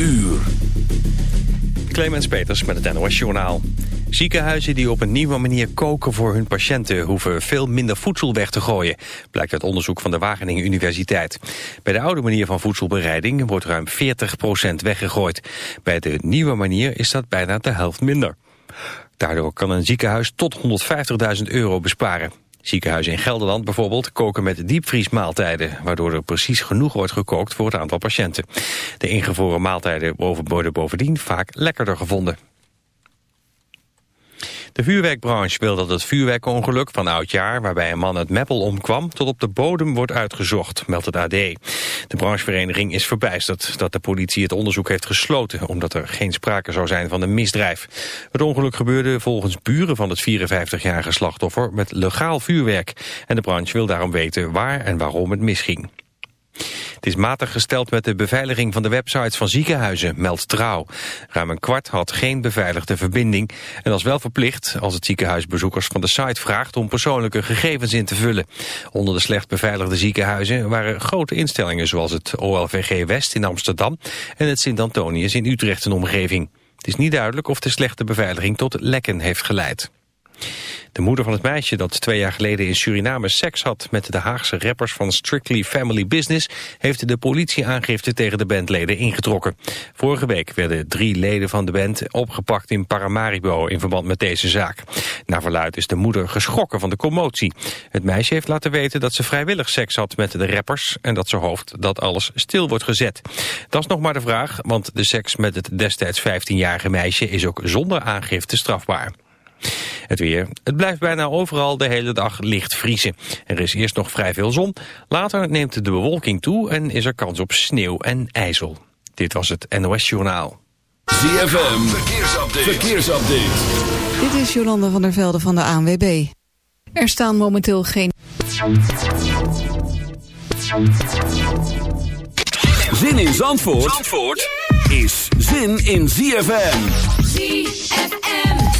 uur. Clemens Peters met het NOS Journaal. Ziekenhuizen die op een nieuwe manier koken voor hun patiënten... hoeven veel minder voedsel weg te gooien, blijkt uit onderzoek van de Wageningen Universiteit. Bij de oude manier van voedselbereiding wordt ruim 40% weggegooid. Bij de nieuwe manier is dat bijna de helft minder. Daardoor kan een ziekenhuis tot 150.000 euro besparen. Ziekenhuizen in Gelderland bijvoorbeeld koken met diepvriesmaaltijden... waardoor er precies genoeg wordt gekookt voor het aantal patiënten. De ingevroren maaltijden worden bovendien vaak lekkerder gevonden. De vuurwerkbranche wil dat het vuurwerkongeluk van oudjaar... waarbij een man uit Meppel omkwam, tot op de bodem wordt uitgezocht, meldt het AD. De branchevereniging is verbijsterd dat de politie het onderzoek heeft gesloten... omdat er geen sprake zou zijn van een misdrijf. Het ongeluk gebeurde volgens buren van het 54-jarige slachtoffer... met legaal vuurwerk. En de branche wil daarom weten waar en waarom het misging. Het is matig gesteld met de beveiliging van de websites van ziekenhuizen, meldt Trouw. Ruim een kwart had geen beveiligde verbinding en is wel verplicht als het ziekenhuis bezoekers van de site vraagt om persoonlijke gegevens in te vullen. Onder de slecht beveiligde ziekenhuizen waren grote instellingen zoals het OLVG West in Amsterdam en het Sint-Antonius in Utrecht en omgeving. Het is niet duidelijk of de slechte beveiliging tot lekken heeft geleid. De moeder van het meisje dat twee jaar geleden in Suriname seks had met de Haagse rappers van Strictly Family Business heeft de politieaangifte tegen de bandleden ingetrokken. Vorige week werden drie leden van de band opgepakt in Paramaribo in verband met deze zaak. Naar verluid is de moeder geschrokken van de commotie. Het meisje heeft laten weten dat ze vrijwillig seks had met de rappers en dat ze hoopt dat alles stil wordt gezet. Dat is nog maar de vraag, want de seks met het destijds 15-jarige meisje is ook zonder aangifte strafbaar. Het weer. Het blijft bijna overal de hele dag licht vriezen. Er is eerst nog vrij veel zon. Later neemt de bewolking toe en is er kans op sneeuw en ijzel. Dit was het NOS Journaal. ZFM. Verkeersupdate. Verkeersupdate. Dit is Jolanda van der Velde van de ANWB. Er staan momenteel geen... Zin in Zandvoort, Zandvoort? is zin in ZFM. ZFM.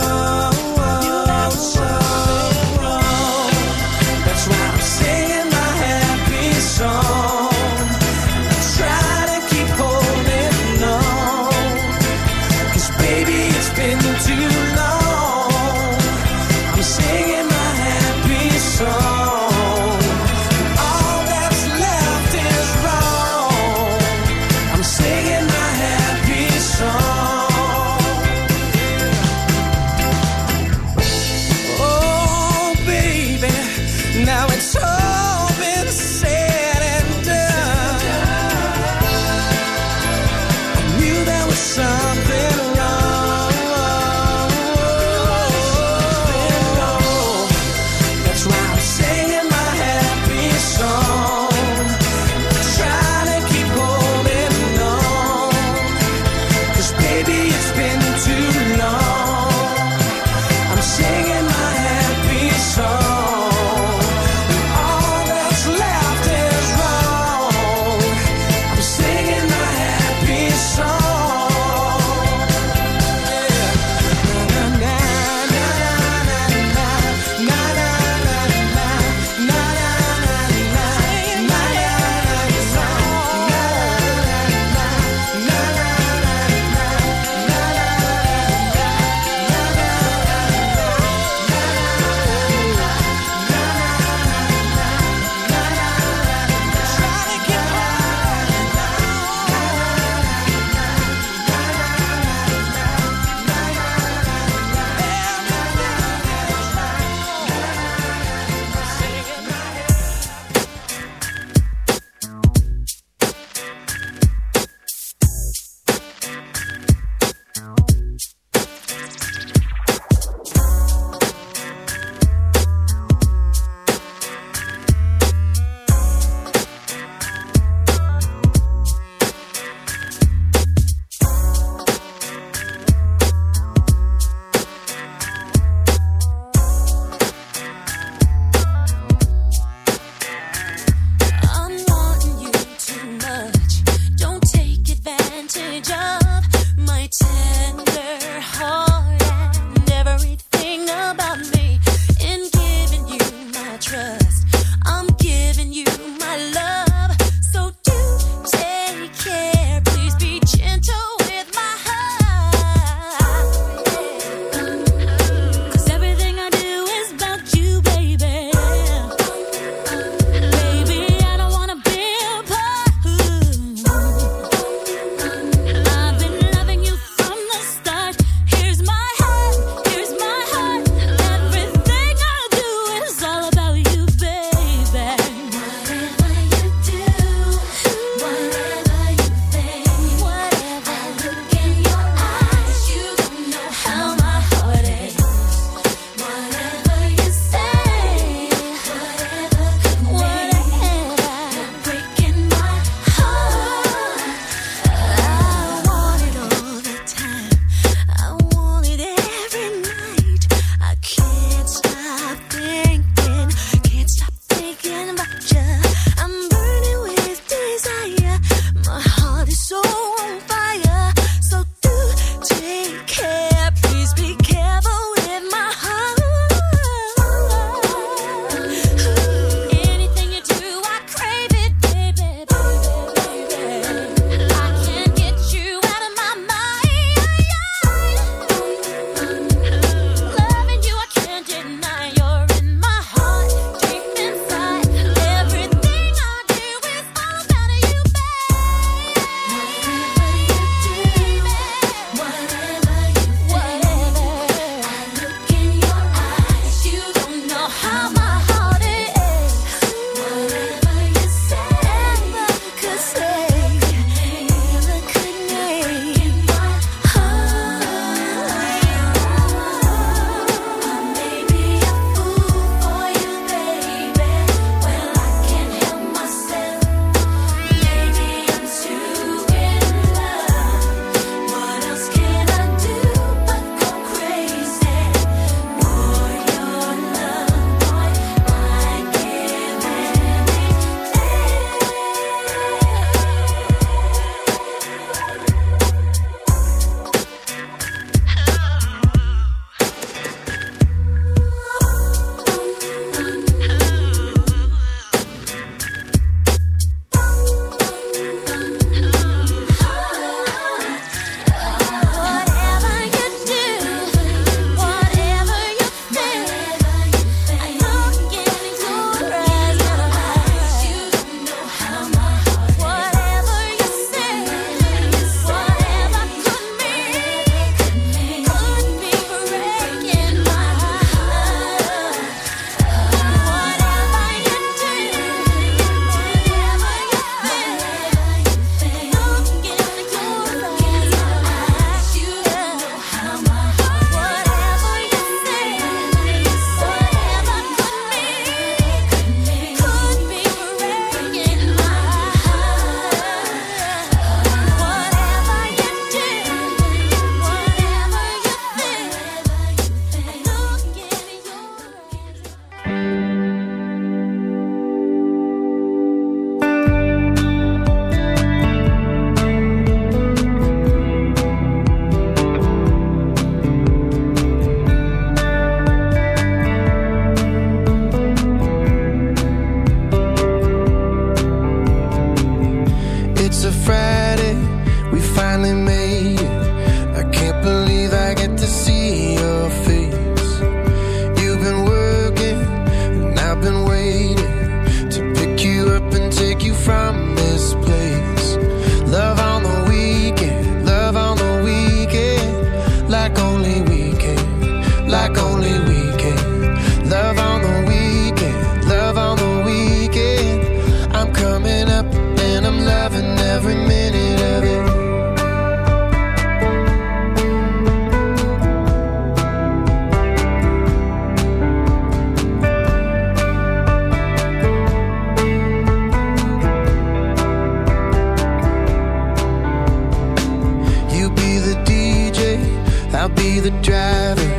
matter.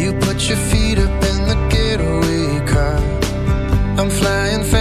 You put your feet up in the getaway car. I'm flying.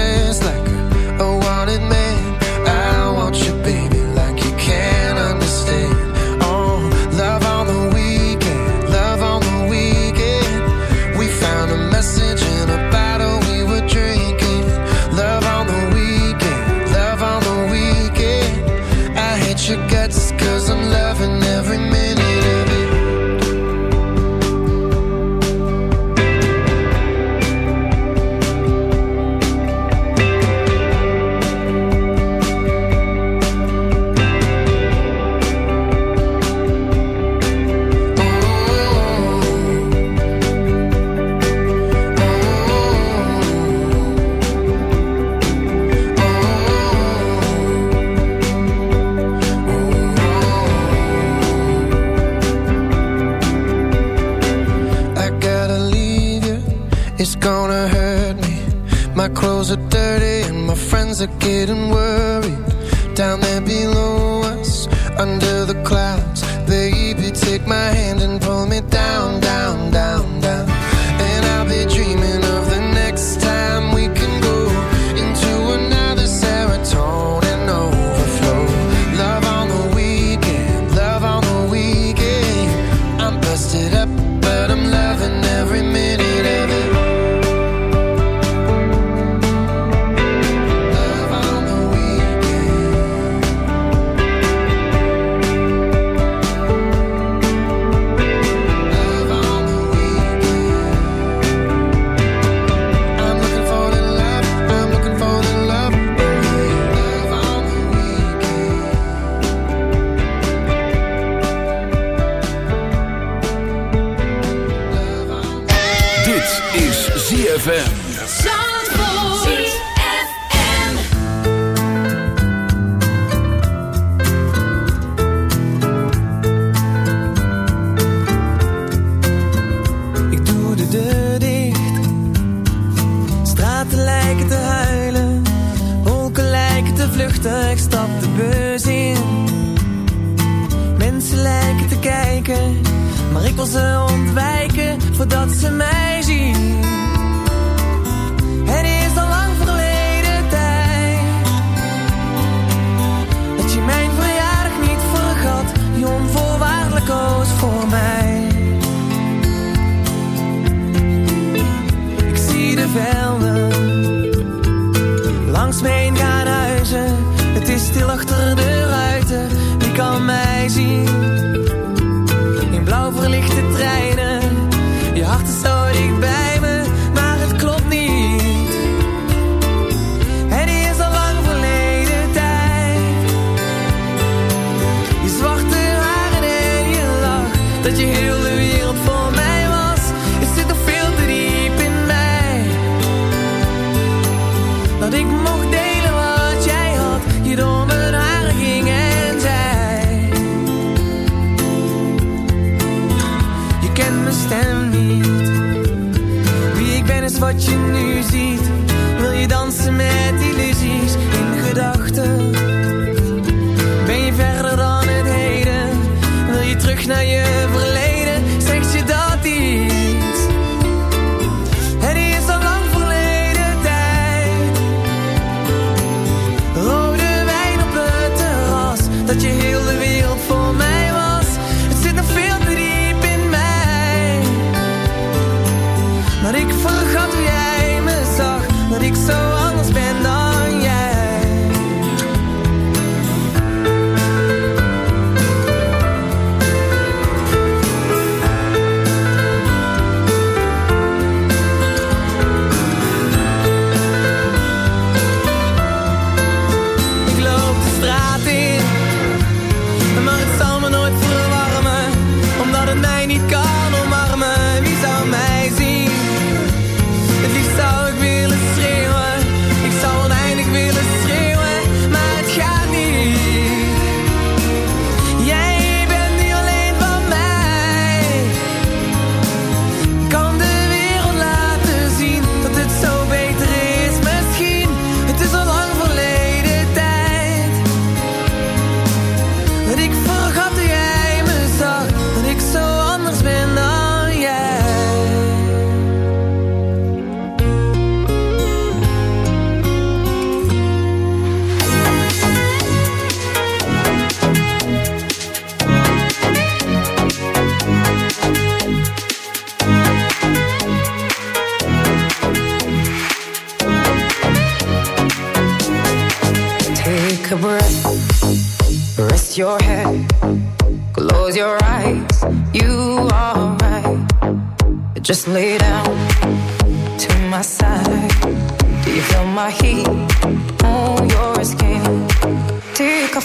getting worried. Down there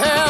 Quit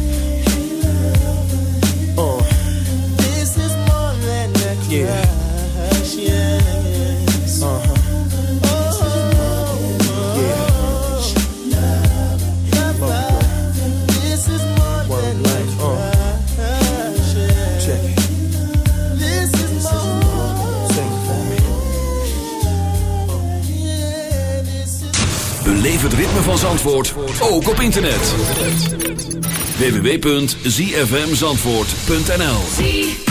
Yeah, this is Beleef het ritme van Zandvoort, ook op internet. www.zfmzandvoort.nl